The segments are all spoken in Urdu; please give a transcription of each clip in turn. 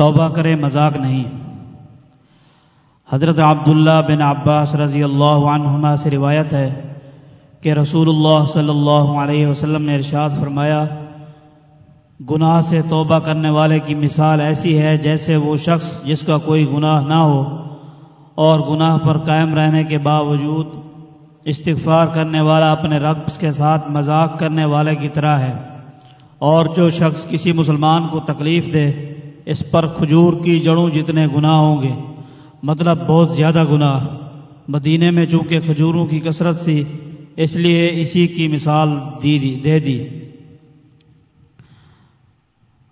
توبہ کرے، مذاق نہیں۔ حضرت عبداللہ بن عباس رضی اللہ عنہما سے روایت ہے کہ رسول اللہ صلی اللہ علیہ وسلم نے ارشاد فرمایا، گناہ سے توبہ کرنے والے کی مثال ایسی ہے جیسے وہ شخص جس کا کوئی گناہ نہ ہو اور گناہ پر قائم رہنے کے باوجود استغفار کرنے والا اپنے رقص کے ساتھ مذاق کرنے والے کی طرح ہے اور جو شخص کسی مسلمان کو تکلیف دے اس پر کھجور کی جڑوں جتنے گناہ ہوں گے مطلب بہت زیادہ گناہ۔ مدینے میں چونکہ کھجوروں کی کثرت تھی، اس لیے اسی کی مثال دی دی، دے دی۔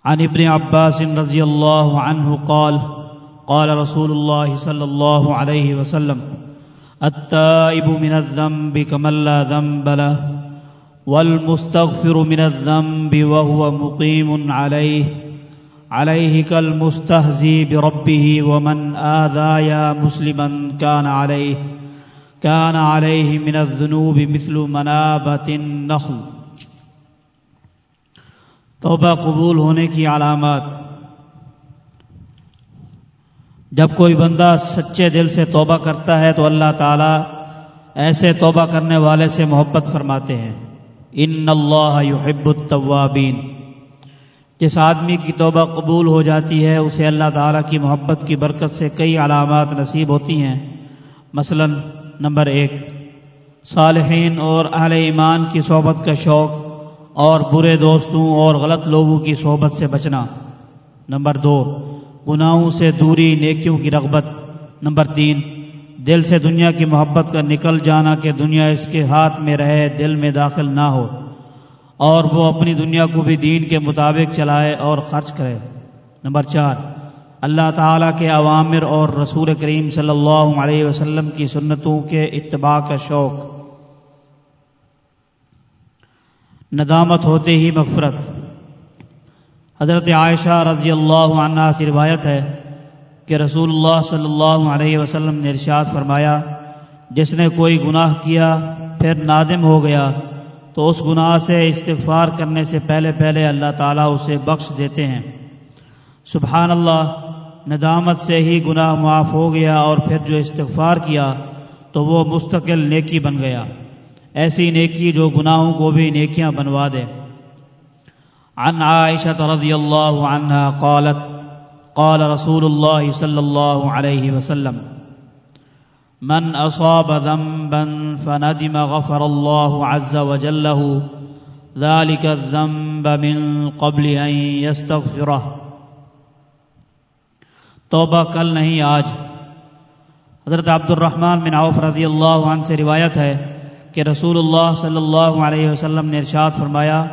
عن ابن عباس رضی اللہ عنہ قال قال رسول الله صلى الله عليه وسلم، التائب من الذنب كمن لا ذنب له والمستغفر من الذنب وهو مقيم عليه عليه كالمستهزي بربه ومن آذايا مسلما كان عليه كان عليه من الذنوب مثل منابة النخل. توبہ قبول ہونے کی علامات۔ جب کوئی بندہ سچے دل سے توبہ کرتا ہے تو اللہ تعالیٰ ایسے توبہ کرنے والے سے محبت فرماتے ہیں۔ ان اللہ يحب التوابین جس آدمی کی توبہ قبول ہو جاتی ہے، اسے اللہ تعالیٰ کی محبت کی برکت سے کئی علامات نصیب ہوتی ہیں۔ مثلا، نمبر ایک، صالحین اور اہل ایمان کی صحبت کا شوق اور برے دوستوں اور غلط لوگوں کی صحبت سے بچنا۔ نمبر دو، گناہوں سے دوری، نیکیوں کی رغبت۔ نمبر تین، دل سے دنیا کی محبت کا نکل جانا کہ دنیا اس کے ہاتھ میں رہے، دل میں داخل نہ ہو۔ اور وہ اپنی دنیا کو بھی دین کے مطابق چلائے اور خرچ کرے۔ نمبر چار، اللہ تعالیٰ کے عوامر اور رسول کریم صلی اللہ علیہ وسلم کی سنتوں کے اتباع کا شوق۔ ندامت ہوتے ہی مغفرت۔ حضرت عائشہ رضی اللہ عنہ سے روایت ہے کہ رسول اللہ صلی اللہ علیہ وسلم نے ارشاد فرمایا، جس نے کوئی گناہ کیا، پھر نادم ہو گیا۔ تو اس گناہ سے استغفار کرنے سے پہلے پہلے اللہ تعالیٰ اسے بخش دیتے ہیں۔ سبحان اللہ، ندامت سے ہی گناہ معاف ہو گیا اور پھر جو استغفار کیا تو وہ مستقل نیکی بن گیا۔ ایسی نیکی جو گناہوں کو بھی نیکیاں بنوا دے۔ عن عائشة رضي الله عنها قالت، قال رسول الله صلى الله عليه وسلم من أصاب ذنبا فندم غفر الله عز وجل له، ذلك الذنب من قبل أن يستغفره. توبہ کل نہیں، آج. حضرت عبد الرحمن بن عوف رضی اللہ عنہ سے روایت ہے کہ رسول اللہ صلی اللہ علیہ وسلم نے ارشاد فرمایا،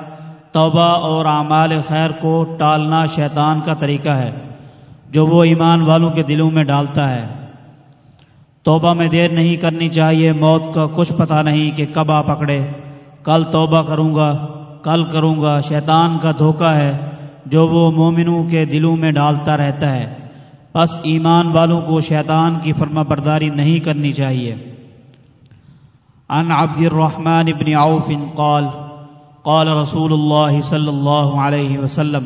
توبہ اور اعمال خیر کو ٹالنا شیطان کا طریقہ ہے، جو وہ ایمان والوں کے دلوں میں ڈالتا ہے۔ توبہ میں دیر نہیں کرنی چاہیے، موت کا کچھ پتہ نہیں کہ کب آ پکڑے۔ کل توبہ کروں گا، کل کروں گا۔ شیطان کا دھوکہ ہے، جو وہ مومنوں کے دلوں میں ڈالتا رہتا ہے۔ بس ایمان والوں کو شیطان کی فرما برداری نہیں کرنی چاہیے۔ ان عبد الرحمن ابن عوف قال قال رسول الله صلى الله عليه وسلم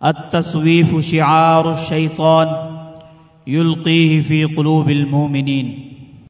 التصويف شعار الشيطان يلقيه في قلوب المؤمنين.